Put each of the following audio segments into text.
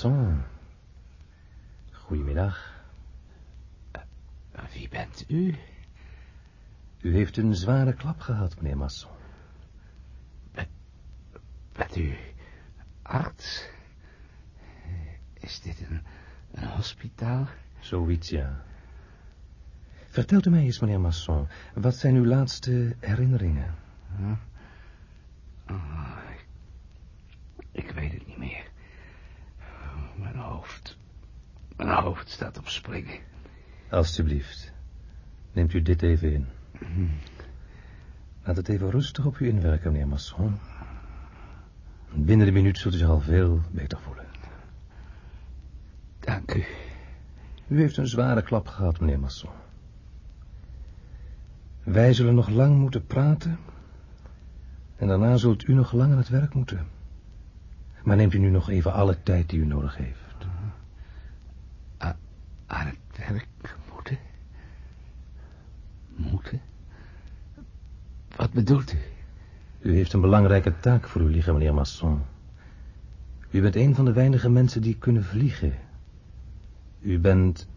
Masson. Goedemiddag. Uh, wie bent u? U heeft een zware klap gehad, meneer Masson. Bent, bent u arts? Is dit een, een hospitaal? Zoiets, ja. Vertelt u mij eens, meneer Masson, wat zijn uw laatste herinneringen? Huh? Oh, ik, ik, weet het niet meer. Mijn hoofd... Mijn hoofd staat op springen. Alsjeblieft. Neemt u dit even in. Laat het even rustig op u inwerken, meneer Masson. Binnen de minuut zult u zich al veel beter voelen. Dank u. U heeft een zware klap gehad, meneer Masson. Wij zullen nog lang moeten praten. En daarna zult u nog lang aan het werk moeten. Maar neemt u nu nog even alle tijd die u nodig heeft. Aan het werk moeten? Moeten? Wat bedoelt u? U heeft een belangrijke taak voor u liggen, meneer Masson. U bent een van de weinige mensen die kunnen vliegen. U bent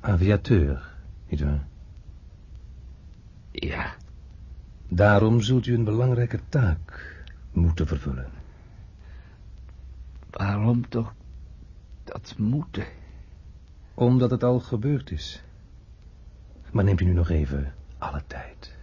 aviateur, nietwaar? Ja. Daarom zult u een belangrijke taak moeten vervullen. Waarom toch dat moeten? Omdat het al gebeurd is. Maar neemt u nu nog even alle tijd.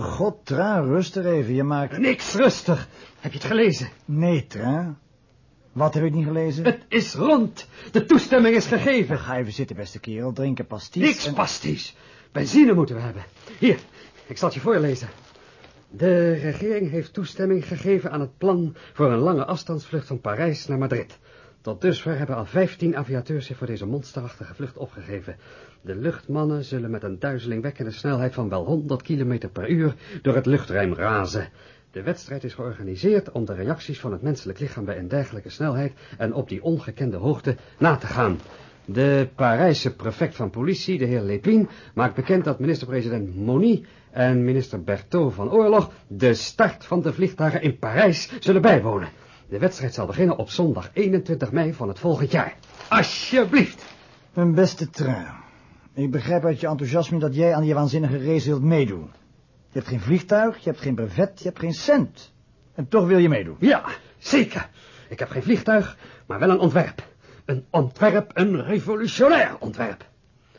Grote god, Tra, rustig even. Je maakt... Niks, rustig. Heb je het gelezen? Nee, Tra. Wat heb ik niet gelezen? Het is rond. De toestemming is gegeven. Ga even zitten, beste kerel. Drinken pasties. Niks en... pasties. Benzine moeten we hebben. Hier, ik zal het je voorlezen. De regering heeft toestemming gegeven aan het plan voor een lange afstandsvlucht van Parijs naar Madrid. Tot dusver hebben al 15 aviateurs zich voor deze monsterachtige vlucht opgegeven. De luchtmannen zullen met een duizelingwekkende snelheid van wel 100 km per uur door het luchtruim razen. De wedstrijd is georganiseerd om de reacties van het menselijk lichaam bij een dergelijke snelheid en op die ongekende hoogte na te gaan. De Parijse prefect van politie, de heer Lépine, maakt bekend dat minister-president Moni en minister Berthaud van Oorlog de start van de vliegtuigen in Parijs zullen bijwonen. De wedstrijd zal beginnen op zondag 21 mei van het volgend jaar. Alsjeblieft. Mijn beste trui. Ik begrijp uit je enthousiasme dat jij aan je waanzinnige race wilt meedoen. Je hebt geen vliegtuig, je hebt geen brevet, je hebt geen cent. En toch wil je meedoen. Ja, zeker. Ik heb geen vliegtuig, maar wel een ontwerp. Een ontwerp, een revolutionair ontwerp.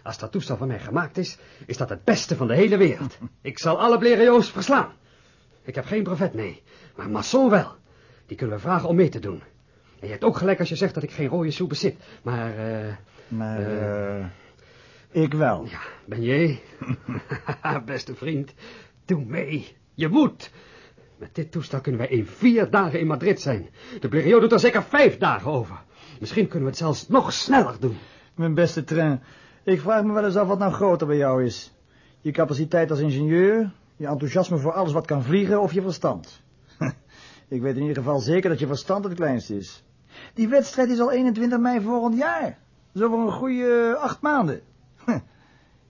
Als dat toestel van mij gemaakt is, is dat het beste van de hele wereld. Ik zal alle Blériot's verslaan. Ik heb geen brevet mee, maar Masson wel. Die kunnen we vragen om mee te doen. En je hebt ook gelijk als je zegt dat ik geen rode soep bezit. Maar, eh... Uh, maar, eh... Uh, ik wel. Ja, ben jij? Beste vriend, doe mee. Je moet. Met dit toestel kunnen wij in vier dagen in Madrid zijn. De periode doet er zeker vijf dagen over. Misschien kunnen we het zelfs nog sneller doen. Mijn beste train, ik vraag me wel eens af wat nou groter bij jou is. Je capaciteit als ingenieur, je enthousiasme voor alles wat kan vliegen of je verstand. Ik weet in ieder geval zeker dat je verstand het kleinste is. Die wedstrijd is al 21 mei volgend jaar. Zo voor een goede acht maanden.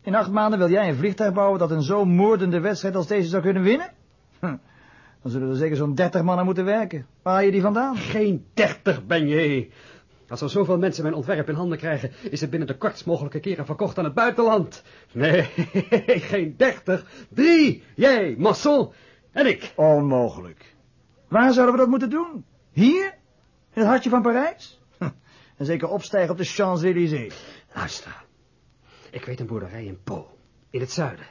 In acht maanden wil jij een vliegtuig bouwen dat een zo moordende wedstrijd als deze zou kunnen winnen? Dan zullen er zeker zo'n 30 mannen moeten werken. Waar haal je die vandaan? Geen 30 ben je. Als er zoveel mensen mijn ontwerp in handen krijgen, is het binnen de kortst mogelijke keren verkocht aan het buitenland. Nee, geen 30. Drie. Jij, Masson en ik. Onmogelijk. Waar zouden we dat moeten doen? Hier? In het hartje van Parijs? En zeker opstijgen op de Champs-Élysées. Luister. Ik weet een boerderij in Po, in het zuiden.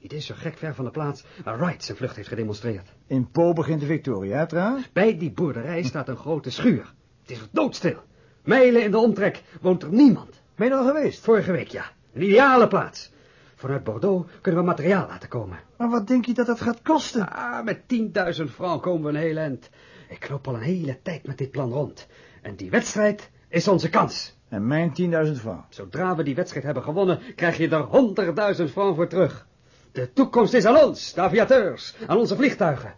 Niet eens zo gek ver van de plaats waar Wright zijn vlucht heeft gedemonstreerd. In Po begint de Victoria, trouwens? Bij die boerderij staat een grote schuur. Het is doodstil. Mijlen in de omtrek woont er niemand. Ben je er al geweest? Vorige week, ja. Een ideale plaats. Vanuit Bordeaux kunnen we materiaal laten komen. Maar wat denk je dat dat gaat kosten? Ah, met 10.000 francs komen we een heel eind. Ik loop al een hele tijd met dit plan rond. En die wedstrijd is onze kans. En mijn 10.000 francs. Zodra we die wedstrijd hebben gewonnen, krijg je er 100.000 francs voor terug. De toekomst is aan ons, de aviateurs, aan onze vliegtuigen.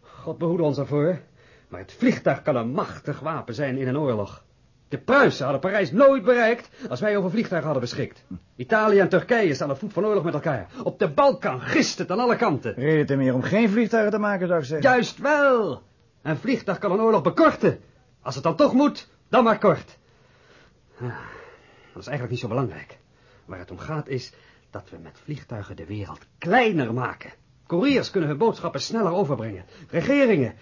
God behoede ons ervoor, maar het vliegtuig kan een machtig wapen zijn in een oorlog. De Pruisen hadden Parijs nooit bereikt als wij over vliegtuigen hadden beschikt. Italië en Turkije staan op voet van oorlog met elkaar. Op de Balkan gist het aan alle kanten. Reden te meer om geen vliegtuigen te maken, zou ik zeggen. Juist wel. Een vliegtuig kan een oorlog bekorten. Als het dan toch moet, dan maar kort. Dat is eigenlijk niet zo belangrijk. Waar het om gaat is dat we met vliegtuigen de wereld kleiner maken. Couriers kunnen hun boodschappen sneller overbrengen. Regeringen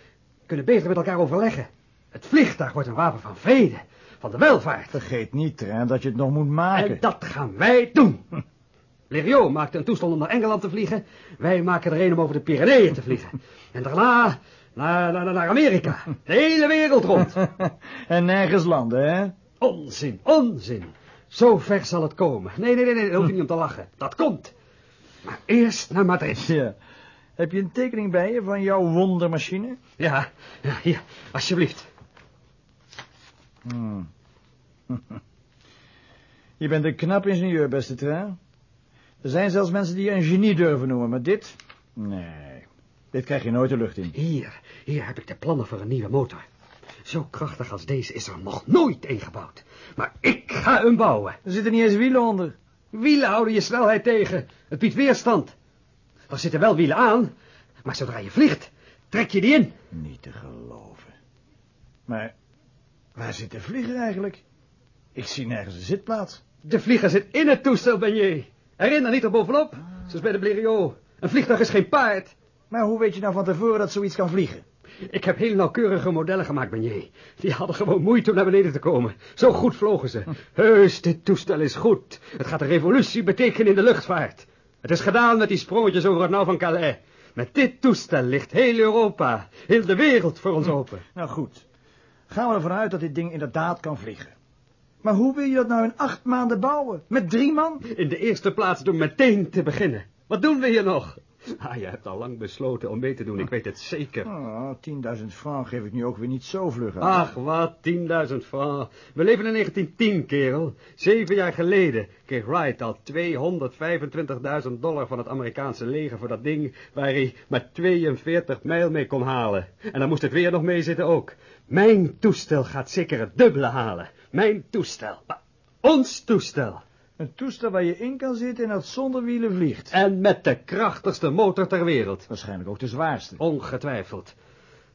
kunnen beter met elkaar overleggen. Het vliegtuig wordt een wapen van vrede, van de welvaart. Vergeet niet, Train, dat je het nog moet maken. En dat gaan wij doen. Leriot maakte een toestel om naar Engeland te vliegen. Wij maken er een om over de Pyreneeën te vliegen. En daarna naar, naar, naar Amerika. De hele wereld rond. en nergens landen, hè? Onzin, onzin. Zo ver zal het komen. Nee, nee, nee, nee, daar hoef je niet om te lachen. Dat komt. Maar eerst naar Madrid. Ja. Heb je een tekening bij je van jouw wondermachine? Ja, ja hier, alsjeblieft. Hmm. Je bent een knap ingenieur, beste Train. Er zijn zelfs mensen die je een genie durven noemen, maar dit... Nee, dit krijg je nooit de lucht in. Hier, hier heb ik de plannen voor een nieuwe motor. Zo krachtig als deze is er nog nooit een gebouwd. Maar ik ga hem bouwen. Er zitten niet eens wielen onder. Wielen houden je snelheid tegen. Het biedt weerstand. Er zitten wel wielen aan, maar zodra je vliegt, trek je die in. Niet te geloven. Maar waar zit de vlieger eigenlijk? Ik zie nergens een zitplaats. De vlieger zit in het toestel, ben je. Herinner niet er bovenop, zoals bij de Blériot. Een vliegtuig is geen paard. Maar hoe weet je nou van tevoren dat zoiets kan vliegen? Ik heb heel nauwkeurige modellen gemaakt, Beignet. Die hadden gewoon moeite om naar beneden te komen. Zo goed vlogen ze. Heus, dit toestel is goed. Het gaat een revolutie betekenen in de luchtvaart. Het is gedaan met die sprongetjes over het nauw van Calais. Met dit toestel ligt heel Europa, heel de wereld voor ons open. Nou goed, gaan we ervan uit dat dit ding inderdaad kan vliegen. Maar hoe wil je dat nou in acht maanden bouwen? Met drie man? In de eerste plaats door meteen te beginnen. Wat doen we hier nog? Ah, je hebt al lang besloten om mee te doen, ik weet het zeker. Oh, 10.000 francs geef ik nu ook weer niet zo vlug uit. Ach, wat, 10.000 francs. We leven in 1910, kerel. Zeven jaar geleden kreeg Wright al 225.000 dollar van het Amerikaanse leger voor dat ding waar hij maar 42 mijl mee kon halen. En dan moest het weer nog mee zitten ook. Mijn toestel gaat zeker het dubbele halen. Mijn toestel. Ons toestel. Een toestel waar je in kan zitten en dat zonder wielen vliegt. En met de krachtigste motor ter wereld. Waarschijnlijk ook de zwaarste. Ongetwijfeld.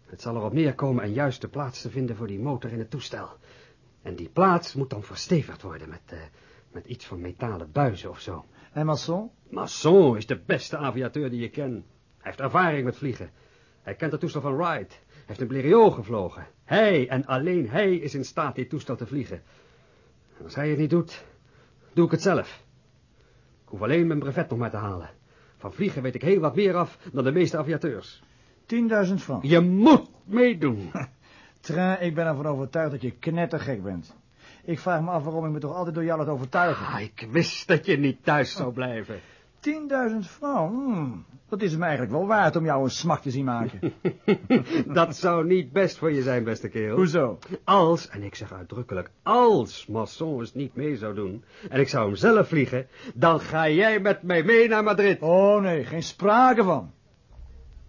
Het zal erop neerkomen een juiste plaats te vinden voor die motor in het toestel. En die plaats moet dan verstevigd worden met, eh, met iets van metalen buizen of zo. En Masson? Masson is de beste aviateur die je kent. Hij heeft ervaring met vliegen. Hij kent het toestel van Wright. Hij heeft een Blériot gevlogen. Hij en alleen hij is in staat dit toestel te vliegen. En als hij het niet doet, doe ik het zelf. Ik hoef alleen mijn brevet nog maar te halen. Van vliegen weet ik heel wat meer af dan de meeste aviateurs. 10.000 francs. Je moet meedoen. Train, ik ben ervan overtuigd dat je knettergek bent. Ik vraag me af waarom ik me toch altijd door jou laat overtuigen. Ah, ik wist dat je niet thuis zou blijven. 10.000 francs, hmm, dat is hem eigenlijk wel waard om jou een smak te zien maken. Dat zou niet best voor je zijn, beste kerel. Hoezo? Als, en ik zeg uitdrukkelijk, als Masson eens niet mee zou doen, en ik zou hem zelf vliegen, dan ga jij met mij mee naar Madrid. Oh nee, geen sprake van.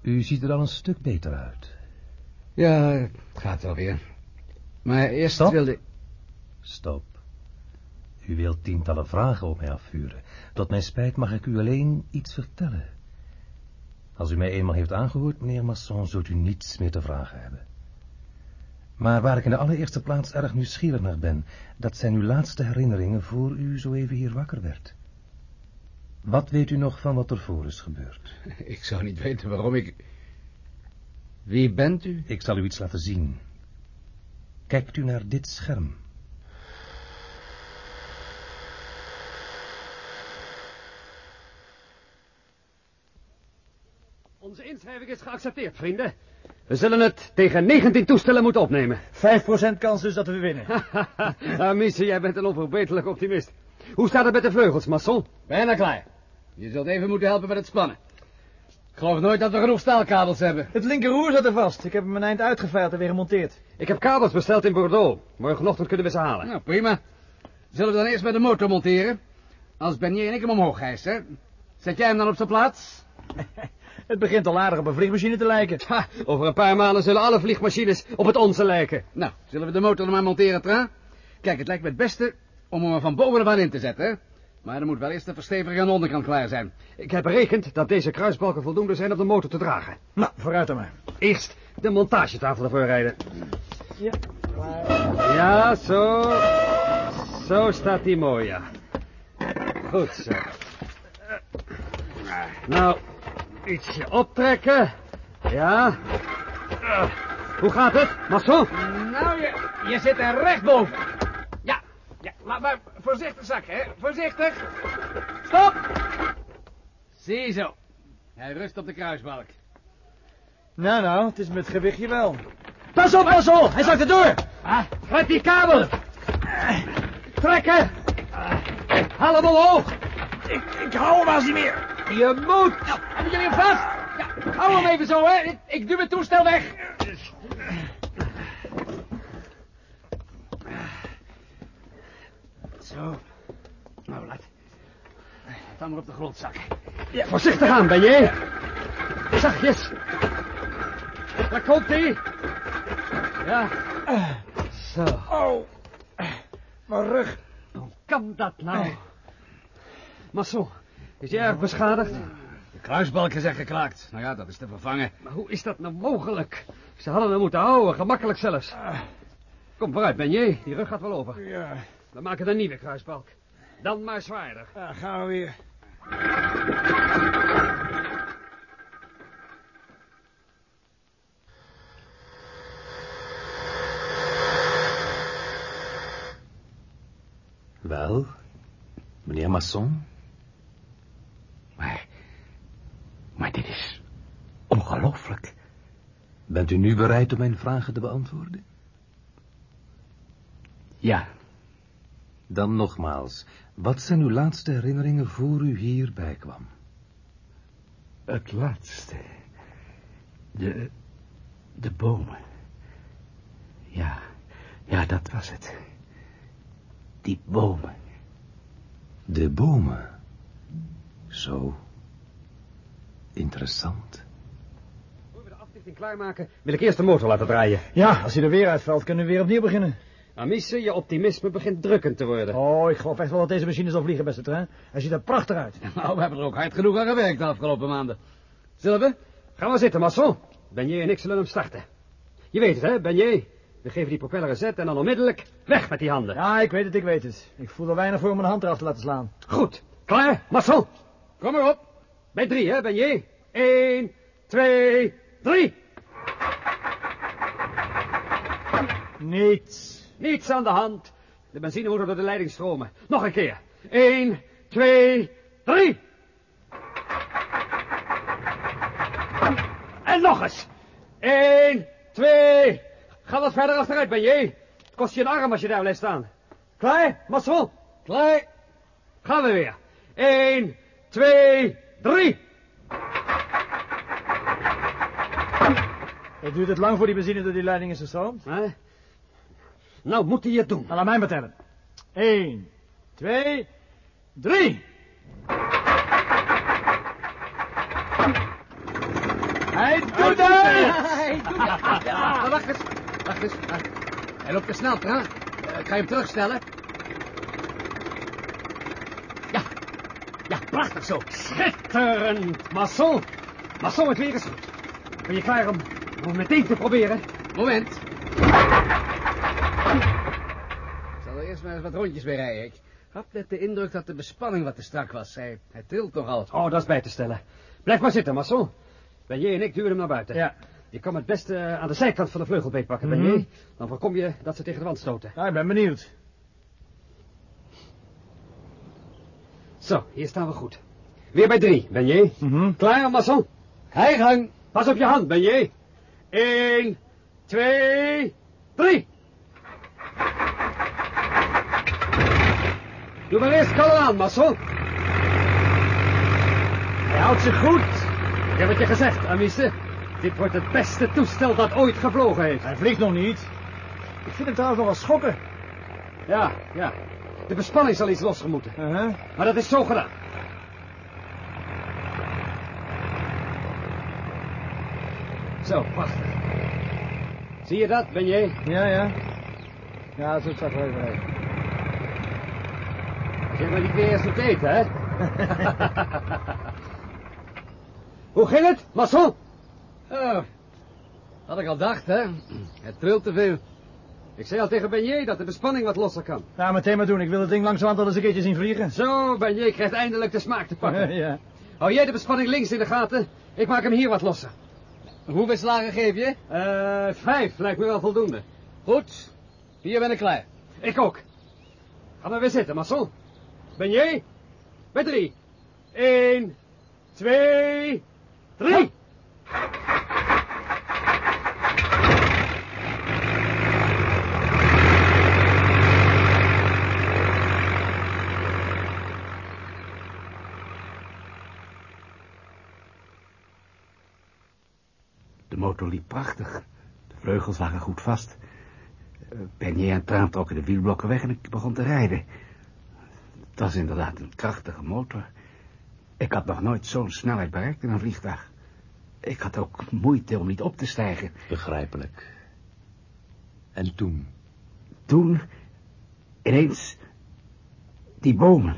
U ziet er al een stuk beter uit. Ja, het gaat wel weer. Maar eerst Stop. wilde... Stop. U wilt tientallen vragen op mij afvuren. Tot mijn spijt mag ik u alleen iets vertellen. Als u mij eenmaal heeft aangehoord, meneer Masson, zult u niets meer te vragen hebben. Maar waar ik in de allereerste plaats erg nieuwsgierig naar ben, dat zijn uw laatste herinneringen voor u zo even hier wakker werd. Wat weet u nog van wat er voor is gebeurd? Ik zou niet weten waarom ik... Wie bent u? Ik zal u iets laten zien. Kijkt u naar dit scherm. Onze inschrijving is geaccepteerd, vrienden. We zullen het tegen 19 toestellen moeten opnemen. 5% kans dus dat we winnen. ah, Miesse, jij bent een onverbeterlijk optimist. Hoe staat het met de vleugels, Masson? Bijna klaar. Je zult even moeten helpen met het spannen. Ik geloof nooit dat we genoeg staalkabels hebben. Het linkerroer zat er vast. Ik heb hem een eind uitgeveild en weer gemonteerd. Ik heb kabels besteld in Bordeaux. Morgenochtend kunnen we ze halen. Nou, prima. Zullen we dan eerst met de motor monteren? Als Bernier en ik hem omhoog hijsen. Zet jij hem dan op zijn plaats? Het begint al aardig op een vliegmachine te lijken. Ha, over een paar maanden zullen alle vliegmachines op het onze lijken. Nou, zullen we de motor dan maar monteren, Tra? Kijk, het lijkt me het beste om hem er van boven aan in te zetten, hè? Maar er moet wel eerst de versteviging aan de onderkant klaar zijn. Ik heb berekend dat deze kruisbalken voldoende zijn om de motor te dragen. Nou, vooruit dan maar. Eerst de montagetafel ervoor rijden. Ja. Ja, zo. Zo staat die mooi, ja. Goed zo. Nou, ietsje optrekken. Ja. Eh, Hoe gaat het, Masson? Nou, je, je zit er recht boven. Ja, ja, maar, maar voorzichtig zakken, hè? Voorzichtig. Stop! Ziezo. Hij rust op de kruisbalk. Nou, nou, het is met gewichtje wel. Pas op, Marcel! Hij zakt er door! Ah, Trek die kabel. Trekken. Haal hem omhoog. Ik, ik hou hem als niet meer. Je moet. Jullie hem vast? Ja, hou hem even zo, hè? Ik, duw het toestel weg. Zo. Nou, laat. Laat dan maar op de grond zakken. Ja, voorzichtig aan, ben je? Zachtjes. Daar komt hij. Ja. Zo. Oh, mijn rug. Hoe kan dat nou? Masson, is je erg beschadigd? Kruisbalken zijn gekraakt. Nou ja, dat is te vervangen. Maar hoe is dat nou mogelijk? Ze hadden hem moeten houden, gemakkelijk zelfs. Kom vooruit, Benje. Die rug gaat wel over. Ja, We maken een nieuwe kruisbalk. Dan maar zwaarder. daar gaan we weer. Wel, meneer Masson? Maar, maar dit is ongelooflijk. Bent u nu bereid om mijn vragen te beantwoorden? Ja, Dan nogmaals, wat zijn uw laatste herinneringen voor u hierbij kwam? het laatste. De, de bomen. Ja, ja, dat was het. Die bomen. De bomen. Zo. Interessant. We afdichting klaarmaken, wil ik eerst de motor laten draaien. Ja, als hij er weer uitvalt, kunnen we weer opnieuw beginnen. Amice, je optimisme begint drukkend te worden. Oh, ik geloof echt wel dat deze machine zal vliegen, beste trein. Hij ziet er prachtig uit. Nou, we hebben er ook hard genoeg aan gewerkt de afgelopen maanden. Zullen we? Ga maar zitten, Masson. Benje en ik zullen hem starten. Je weet het, hè, Benje? We geven die propeller een zet en dan onmiddellijk weg met die handen. Ja, ik weet het, ik weet het. Ik voel er weinig voor om mijn hand eraf te laten slaan. Goed. Klaar, Masson? Kom maar op. Bij drie, hè, Benje? Eén, twee, drie. Niets. Niets aan de hand. De benzine moet door de leiding stromen. Nog een keer. Eén, twee, drie. En nog eens. Eén, twee. Ga wat verder achteruit, ben je. Het kost je een arm als je daar blijft staan. Klaar, Marcel? Klaar. Gaan we weer. Eén, twee, drie. Duurt het lang voor die benzine door die leiding is gestroomd. Hè? Nou, moet hij het doen. Nou, laat mij maar tellen. Eén, twee, drie. Hij doet het! Hij doet het. Ja, wacht eens. Wacht eens. Hij loopt te snel, Tra. Uh, kan je hem terugstellen? Ja. Ja, prachtig zo. Schitterend, Marcel. Marcel, het weer is goed. Ben je klaar om, om meteen te proberen? Moment. Ik zal er eerst maar eens wat rondjes mee rijden. Ik had net de indruk dat de bespanning wat te strak was. Hij, hij trilt nogal. Oh, dat is bij te stellen. Blijf maar zitten, Marcel. Ben je en ik duwen hem naar buiten. Ja. Je kan het beste aan de zijkant van de vleugelbeet pakken, ben Mhm. je? Dan voorkom je dat ze tegen de wand stoten. Ja, ik ben benieuwd. Zo, hier staan we goed. Weer bij drie, ben je? Mhm. Klaar, Marcel? Hij gang. Pas op je hand, ben je? Eén, twee, drie. Doe maar eerst kalm aan, Marcel. Hij houdt zich goed. Ik heb het je gezegd, Amice. Dit wordt het beste toestel dat ooit gevlogen heeft. Hij vliegt nog niet. Ik vind hem trouwens nog wel schokken. Ja, ja. De bespanning zal iets losgemoeten. Uh-huh. Maar dat is zo gedaan. Zo, wacht. Zie je dat, ben je? Ja, ja. Ja, zo straks wel even. Zeg maar niet eerst op eten, hè? Hoe ging het, Masson? Oh, wat ik al dacht, hè. Het trilt te veel. Ik zei al tegen Benje dat de bespanning wat losser kan. Ja, meteen maar doen. Ik wil het ding langzamerhand wel eens een keertje zien vliegen. Zo, Benje krijgt eindelijk de smaak te pakken. ja. Hou jij de bespanning links in de gaten? Ik maak hem hier wat losser. Hoeveel slagen geef je? Eh, vijf lijkt me wel voldoende. Goed, hier ben ik klaar. Ik ook. Ga maar weer zitten, Masson. Ben jij? Bij drie. Eén, twee, drie motor liep prachtig. De vleugels lagen goed vast. Eh, Bernier en Traan trokken de wielblokken weg en ik begon te rijden. Het was inderdaad een krachtige motor. Ik had nog nooit zo'n snelheid bereikt in een vliegtuig. Ik had ook moeite om niet op te stijgen. Begrijpelijk. En toen? Toen, ineens, die bomen.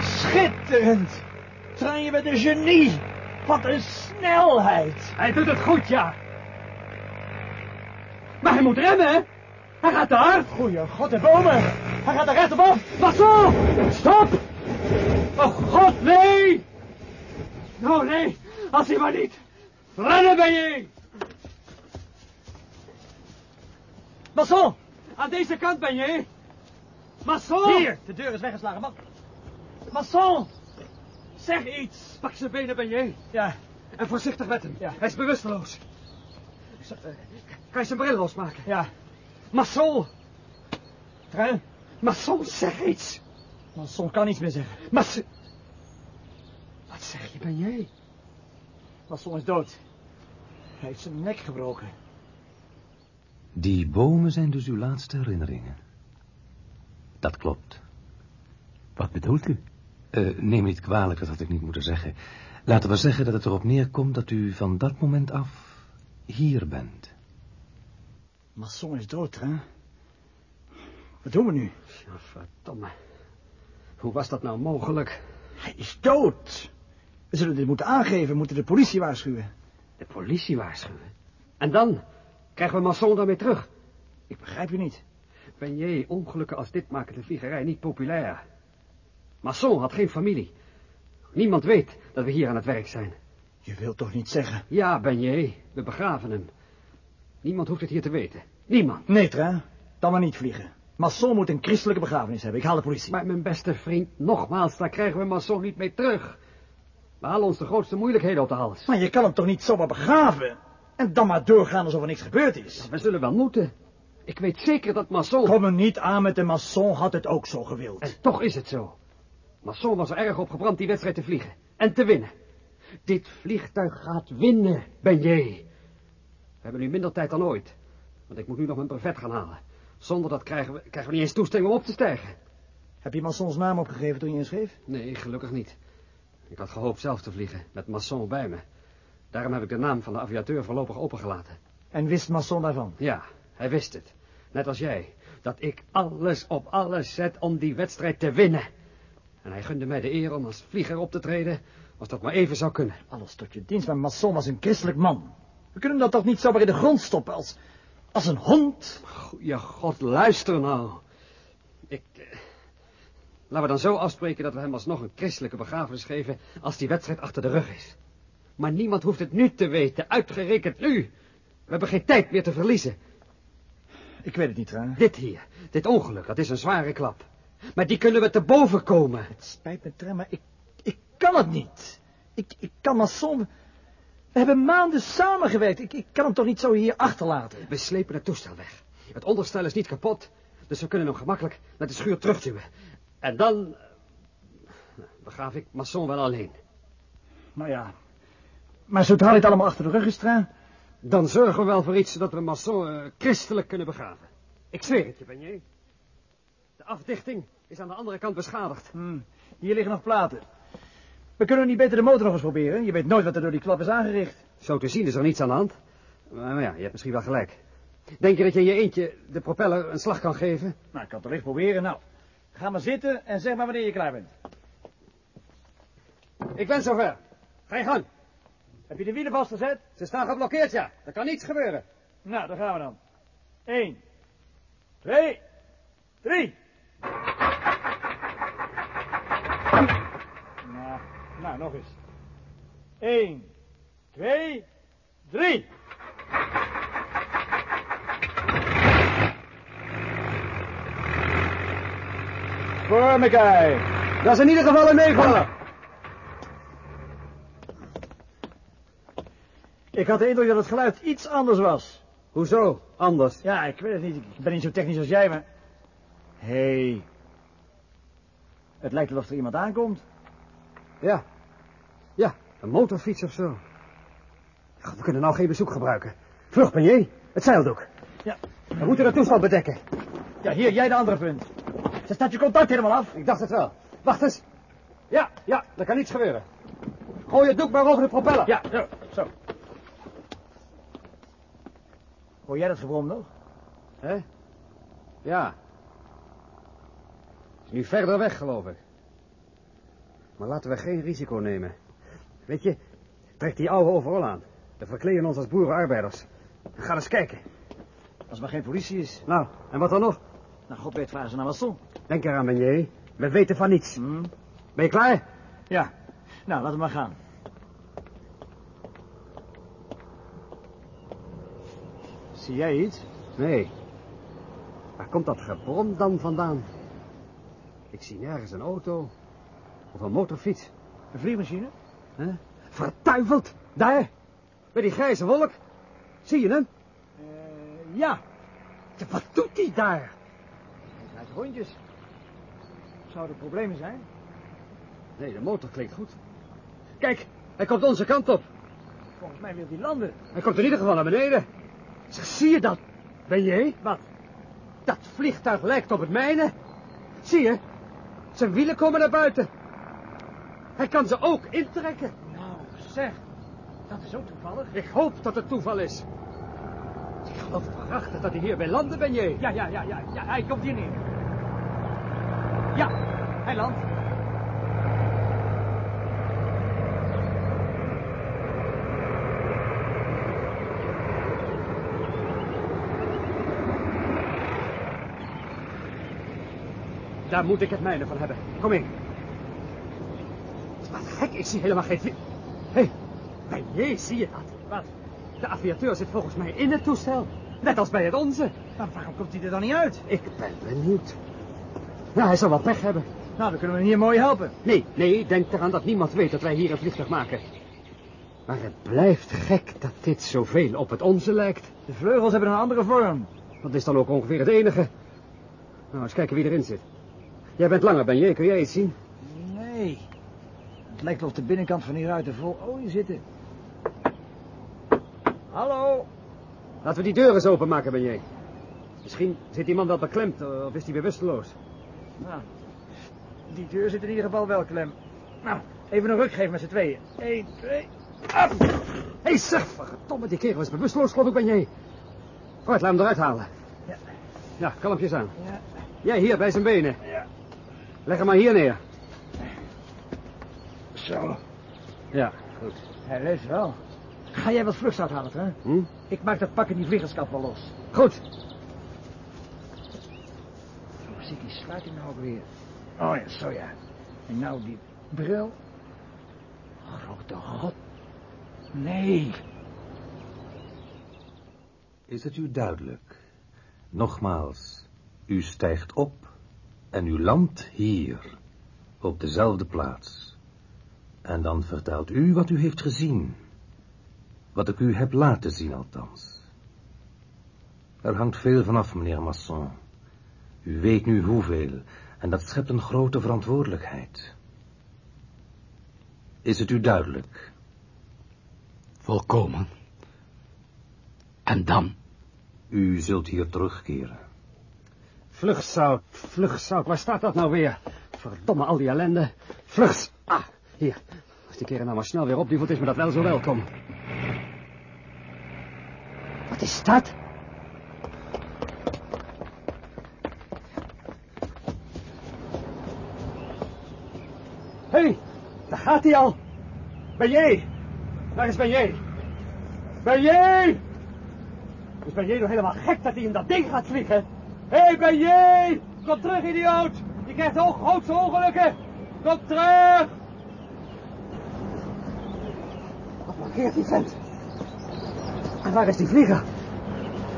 Schitterend. Trein, je bent een genie. Wat een snelheid. Hij doet het goed, ja. Maar hij moet remmen, hè? Hij gaat te hard. Goeie god, de bomen. Hij gaat er recht op af. Masson! Stop! Oh god, nee! Nou, nee, als hij maar niet. Rennen ben je! Masson. Aan deze kant ben je. Masson! Hier, de deur is weggeslagen. Ma Masson. Zeg iets. Pak zijn benen, ben je. Ja, En voorzichtig met hem. Ja. Hij is bewusteloos. Z- eh, Kan je zijn bril losmaken? ja. Masson! Trein. Masson, zeg iets. Masson kan niets meer zeggen. Masson... Wat zeg je, ben jij? Masson is dood. Hij heeft zijn nek gebroken. Die bomen zijn dus uw laatste herinneringen. Dat klopt. Wat bedoelt u? Eh, neem niet kwalijk, dat had ik niet moeten zeggen. Laten we zeggen dat het erop neerkomt dat u van dat moment af hier bent. Masson is dood, hè? Wat doen we nu? Ja, verdomme. Hoe was dat nou mogelijk? Hij is dood. We zullen dit moeten aangeven, we moeten de politie waarschuwen. De politie waarschuwen. En dan krijgen we Masson daarmee terug. Ik begrijp u niet. Ben jij ongelukken als dit maken de vliegerij niet populair? Masson had geen familie. Niemand weet dat we hier aan het werk zijn. Je wilt toch niet zeggen? Ja, ben jij, we begraven hem. Niemand hoeft het hier te weten. Niemand. Nee, Tra, dan maar niet vliegen. Masson moet een christelijke begrafenis hebben. Ik haal de politie. Maar mijn beste vriend, nogmaals, daar krijgen we Masson niet mee terug. We halen ons de grootste moeilijkheden op de hals. Maar je kan hem toch niet zomaar begraven? En dan maar doorgaan alsof er niks gebeurd is? We zullen wel moeten. Ik weet zeker dat Masson... Kom er niet aan met de Masson had het ook zo gewild. En toch is het zo. Masson was er erg op gebrand die wedstrijd te vliegen. En te winnen. Dit vliegtuig gaat winnen, ben jij. We hebben nu minder tijd dan ooit. Want ik moet nu nog mijn brevet gaan halen. Zonder dat krijgen we, krijgen we niet eens toestemming om op te stijgen. Heb je Massons naam opgegeven toen je inschreef? Nee, gelukkig niet. Ik had gehoopt zelf te vliegen, met Masson bij me. Daarom heb ik de naam van de aviateur voorlopig opengelaten. En wist Masson daarvan? Ja, hij wist het. Net als jij. Dat ik alles op alles zet om die wedstrijd te winnen. En hij gunde mij de eer om als vlieger op te treden, als dat maar even zou kunnen. Alles tot je dienst, maar Masson was een christelijk man. We kunnen dat toch niet zomaar in de grond stoppen als, als een hond? Goeie god, luister nou. Ik... eh, Laten we dan zo afspreken dat we hem alsnog een christelijke begrafenis geven als die wedstrijd achter de rug is. Maar niemand hoeft het nu te weten, uitgerekend nu. We hebben geen tijd meer te verliezen. Ik weet het niet, Tra. Dit hier, dit ongeluk, dat is een zware klap. Maar die kunnen we te boven komen. Het spijt me, Tra, maar ik, ik kan het niet. Ik, ik kan Masson... We hebben maanden samengewerkt. Ik, ik kan hem toch niet zo hier achterlaten? We slepen het toestel weg. Het onderstel is niet kapot, dus we kunnen hem gemakkelijk naar de schuur terugduwen. En dan... begraaf ik Masson wel alleen. Nou ja. Maar zodra dit allemaal achter de rug is, Tra... Dan zorgen we wel voor iets dat we Masson eh, christelijk kunnen begraven. Ik zweer het je, Beignet. De afdichting is aan de andere kant beschadigd. Hm, hier liggen nog platen. We kunnen niet beter de motor nog eens proberen. Je weet nooit wat er door die klap is aangericht. Zo te zien is er niets aan de hand. Maar, maar ja, je hebt misschien wel gelijk. Denk je dat je in je eentje de propeller een slag kan geven? Nou, ik kan het wellicht proberen. Nou, ga maar zitten en zeg maar wanneer je klaar bent. Ik ben zover. Ga je gang. Heb je de wielen vastgezet? Ze staan geblokkeerd, ja. Er kan niets gebeuren. Nou, daar gaan we dan. Eén, twee, drie. Nou, nou, nog eens. Eén, twee, drie. Voor mekaar. Dat is in ieder geval een meevaller. Ik had de indruk dat het geluid iets anders was. Hoezo? Anders. Ja, ik weet het niet. Ik ben niet zo technisch als jij, maar... Hé. Hey. Het lijkt alsof er iemand aankomt. Ja. Ja, een motorfiets of zo. God, we kunnen nou geen bezoek gebruiken. Vlug, Beignet. Het zeildoek. Ja. We moeten de toestel bedekken. Ja, hier, jij de andere punt. Ze staat je contact helemaal af. Ik dacht het wel. Wacht eens. Ja, ja, er kan niets gebeuren. Gooi het doek maar over de propeller. Ja, zo, zo. Hoor jij dat gebrom nog? Hè? Ja. Is nu verder weg, geloof ik. Maar laten we geen risico nemen. Weet je, trek die oude overal aan. We verkleden ons als boerenarbeiders. Ga eens kijken. Als er maar geen politie is. Nou, en wat dan nog? Nou, God weet vragen ze naar Masson. Denk eraan, Beignet. We weten van niets. Hm? Ben je klaar? Ja. Nou, laten we maar gaan. Zie jij iets? Nee. Waar komt dat gebrom dan vandaan? Ik zie nergens een auto. Of een motorfiets. Een vliegmachine? Hè? Vertuiveld! Daar! Bij die grijze wolk. Zie je hem? Eh, ja. Wat doet hij daar? Hij draait rondjes. Zouden er problemen zijn? Nee, de motor klinkt goed. Kijk, hij komt onze kant op. Volgens mij wil hij landen. Hij komt in ieder geval naar beneden. Zeg, zie je dat? Ben jij? Wat? Dat vliegtuig lijkt op het mijne. Zie je? Zijn wielen komen naar buiten. Hij kan ze ook intrekken. Nou, zeg. Dat is ook toevallig. Ik hoop dat het toeval is. Ik geloof waarachtig dat hij hier bij landen ben je. Ja, ja, ja, ja, ja, hij komt hier neer. Ja, hij landt. Daar moet ik het mijne van hebben. Kom in. Ik zie helemaal geen... Hé, hey, bij je zie je dat? Wat? De aviateur zit volgens mij in het toestel. Net als bij het onze. Maar waarom komt hij er dan niet uit? Ik ben benieuwd. Nou, hij zal wel pech hebben. Nou, dan kunnen we hem hier mooi helpen. Nee, nee, denk eraan dat niemand weet dat wij hier een vliegtuig maken. Maar het blijft gek dat dit zoveel op het onze lijkt. De vleugels hebben een andere vorm. Dat is dan ook ongeveer het enige. Nou, eens kijken wie erin zit. Jij bent langer, ben je? Kun jij iets zien? Nee. Het lijkt of de binnenkant van die ruiten vol olie zitten. Hallo? Laten we die deuren eens openmaken, ben jij. Misschien zit die man wel beklemd eh, of is hij bewusteloos. Nou, die deur zit in ieder geval wel klem. Nou, even een ruk geven met z'n tweeën. Eén, twee, af! Hé, hey, zeg, verdomme, die kerel is bewusteloos, geloof ik. Vooruit, laat hem eruit halen. Ja. Ja, kalmpjes aan. Ja. Jij hier, bij zijn benen. Ja. Leg hem maar hier neer. Zo. Ja, goed. Hij leeft wel. Ga jij wat vluchtzout halen, hè? Hm? Ik maak dat pakken die vliegerskap wel los. Goed. Hoe zit die sluiting nou ook weer? Oh ja, zo ja. En nou die bril. Grote god. Nee. Is het u duidelijk? Nogmaals, u stijgt op en u landt hier, op dezelfde plaats. En dan vertelt u wat u heeft gezien. Wat ik u heb laten zien althans. Er hangt veel vanaf, meneer Masson. U weet nu hoeveel, en dat schept een grote verantwoordelijkheid. Is het u duidelijk? Volkomen. En dan? U zult hier terugkeren. Vluchtzout, vluchtzout, waar staat dat nou weer? Verdomme, al die ellende. Vluchts. Ah, hier. Als die keren nou maar snel weer opduwt, is me dat wel zo welkom. Wat is dat? Hé, hey, daar gaat hij al. Ben jij? Waar is Ben jij? Ben jij? Is Ben jij nou helemaal gek dat hij in dat ding gaat vliegen? Hé, hey, Ben jij? Kom terug, idioot. Je krijgt ook grootste ongelukken. Kom terug. Wat markeert die vent? En waar is die vlieger?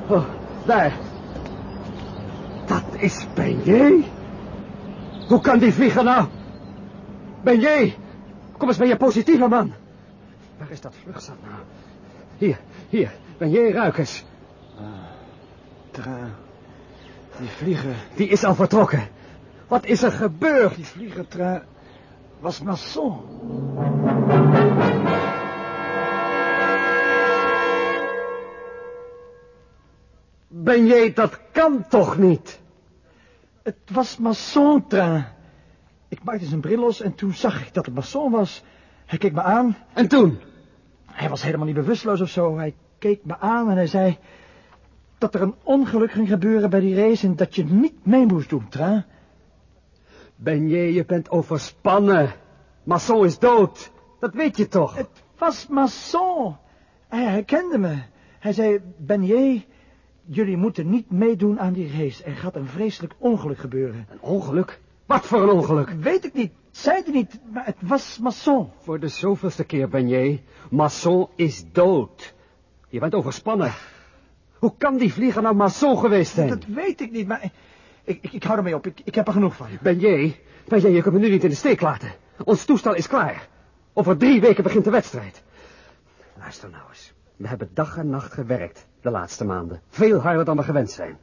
Oh, daar. Dat is Ben jij? Hoe kan die vliegen nou? Ben jij? Kom eens bij je positieve man. Waar is dat vluchtstad nou? Hier, hier. Ben jij ruikers? Tra... Die vlieger... Die is al vertrokken. Wat is er gebeurd? Die vlieger, tra... was Masson. Ben jij, dat kan toch niet? Het was Masson, tra... Ik maakte zijn bril los en toen zag ik dat het Masson was. Hij keek me aan. En toen? Hij was helemaal niet bewusteloos of zo. Hij keek me aan en hij zei... dat er een ongeluk ging gebeuren bij die race... en dat je niet mee moest doen, tra. Ben jij, je bent overspannen. Masson is dood. Dat weet je toch? Het was Masson. Hij herkende me. Hij zei, Benier, jullie moeten niet meedoen aan die race. Er gaat een vreselijk ongeluk gebeuren. Een ongeluk? Wat voor een ongeluk? Weet ik niet. Zei het niet, maar het was Masson. Voor de zoveelste keer ben jij. Masson is dood. Je bent overspannen. Hoe kan die vlieger nou Masson geweest zijn? Dat weet ik niet, maar ik, ik, ik hou ermee op. Ik, ik heb er genoeg van. Ben jij? Ben jij, je kunt me nu niet in de steek laten. Ons toestel is klaar. Over drie weken begint de wedstrijd. Luister nou eens. We hebben dag en nacht gewerkt de laatste maanden. Veel harder dan we gewend zijn.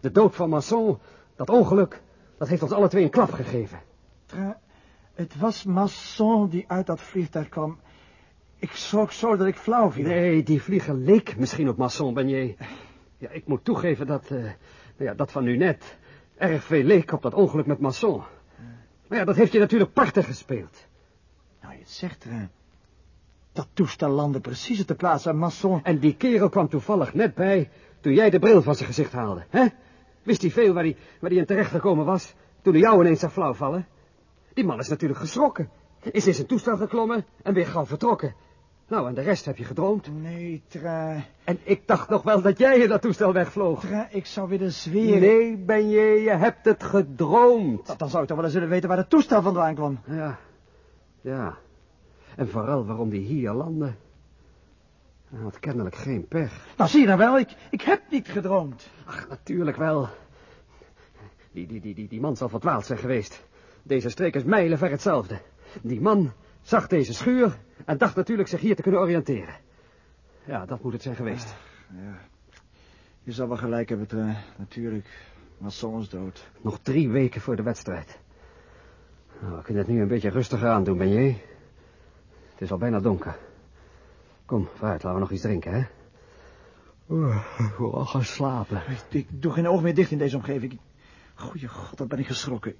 De dood van Masson, dat ongeluk, dat heeft ons alle twee een klap gegeven. Tra, het was Masson die uit dat vliegtuig kwam. Ik schrok zo dat ik flauw viel. Nee, die vlieger leek misschien op Masson, ben je. Ja, ik moet toegeven dat, uh, ja, dat van u net erg veel leek op dat ongeluk met Masson. Maar ja, dat heeft je natuurlijk parten gespeeld. Nou, je zegt, uh, dat toestel landde precies op de plaats waar Masson... En die kerel kwam toevallig net bij toen jij de bril van zijn gezicht haalde, hè? Wist hij veel waar hij, waar hij in terecht gekomen was toen hij jou ineens zag flauwvallen? Die man is natuurlijk geschrokken. Is in zijn toestel geklommen en weer gauw vertrokken. Nou, en de rest heb je gedroomd. Nee, Tra... En ik dacht nog wel dat jij in dat toestel wegvloog. Tra, ik zou willen zweren... Nee, ben je, je hebt het gedroomd. Dat, dan zou ik toch wel eens willen weten waar het toestel vandaan kwam. Ja, ja. En vooral waarom die hier landde. Hij had kennelijk geen pech. Nou, zie je nou wel, ik, ik heb niet gedroomd. Ach, natuurlijk wel. Die, die, die, die, die man zal verdwaald zijn geweest. Deze streek is mijlenver hetzelfde. Die man zag deze schuur en dacht natuurlijk zich hier te kunnen oriënteren. Ja, dat moet het zijn geweest. Ja, je zal wel gelijk hebben. Natuurlijk, Masson is dood. Nog drie weken voor de wedstrijd. Nou, we kunnen het nu een beetje rustiger aandoen, ben je? Het is al bijna donker. Kom, vooruit, laten we nog iets drinken, hè? Oeh, ik wil al gaan slapen. Ik, ik doe geen oog meer dicht in deze omgeving. Goeie god, wat ben ik geschrokken.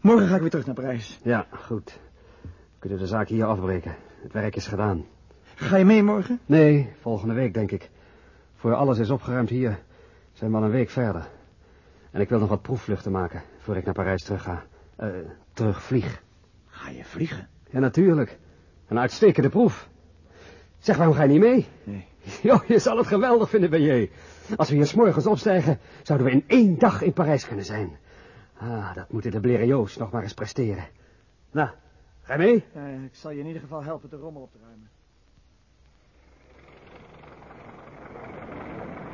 Morgen ga ik weer terug naar Parijs. Ja, goed. We kunnen de zaak hier afbreken. Het werk is gedaan. Ga je mee morgen? Nee, volgende week, denk ik. Voor alles is opgeruimd hier, zijn we al een week verder. En ik wil nog wat proefvluchten maken, voor ik naar Parijs terug ga. Uh, terugvlieg. Ga je vliegen? Ja, natuurlijk. Een uitstekende proef. Zeg, waarom ga je niet mee? Nee. Jo, je zal het geweldig vinden, ben je. Als we hier 's morgens opstijgen, zouden we in één dag in Parijs kunnen zijn. Ah, dat moeten de Blériot's nog maar eens presteren. Nou, ga je mee? Ja, ik zal je in ieder geval helpen de rommel op te ruimen.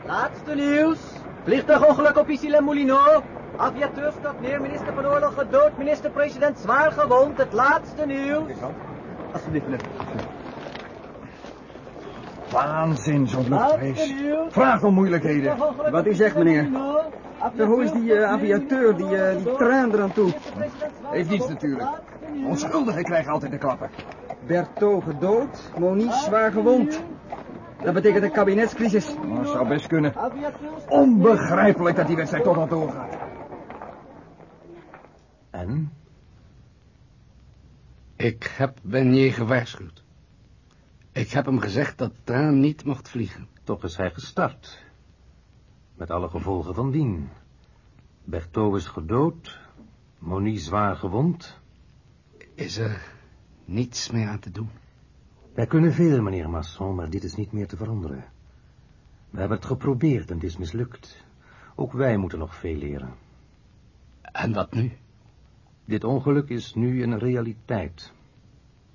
Laatste nieuws. Vliegtuigongeluk op Issy-les-Moulineaux. Aviateur stort neer, minister van Oorlog gedood, minister-president zwaar gewond. Het laatste nieuws. Alsjeblieft, meneer. Waanzin, zo'n luchtrace. Vraag om moeilijkheden. Wat u zegt, meneer. Hoe is die aviateur, die, die traan eraan toe? Heeft niets natuurlijk. Onschuldigen krijgen altijd de klappen. Berthaud gedood, Monique zwaar gewond. Dat betekent een kabinetscrisis. Dat zou best kunnen. Onbegrijpelijk dat die wedstrijd toch nog doorgaat. En? Ik heb Bernier gewaarschuwd. Ik heb hem gezegd dat Traan niet mocht vliegen. Toch is hij gestart. Met alle gevolgen van dien. Berthaud is gedood. Monique zwaar gewond. Is er niets meer aan te doen? Wij kunnen veel, meneer Masson, maar dit is niet meer te veranderen. We hebben het geprobeerd en het is mislukt. Ook wij moeten nog veel leren. En wat nu? Dit ongeluk is nu een realiteit.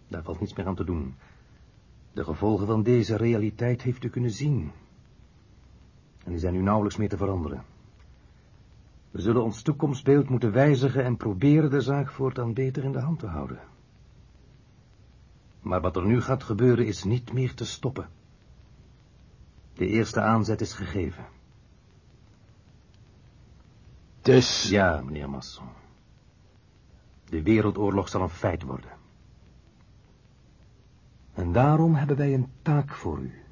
Daar valt niets meer aan te doen. De gevolgen van deze realiteit heeft u kunnen zien. En die zijn nu nauwelijks meer te veranderen. We zullen ons toekomstbeeld moeten wijzigen en proberen de zaak voortaan beter in de hand te houden. Maar wat er nu gaat gebeuren is niet meer te stoppen. De eerste aanzet is gegeven. Dus... Ja, meneer Masson. De wereldoorlog zal een feit worden. En daarom hebben wij een taak voor u.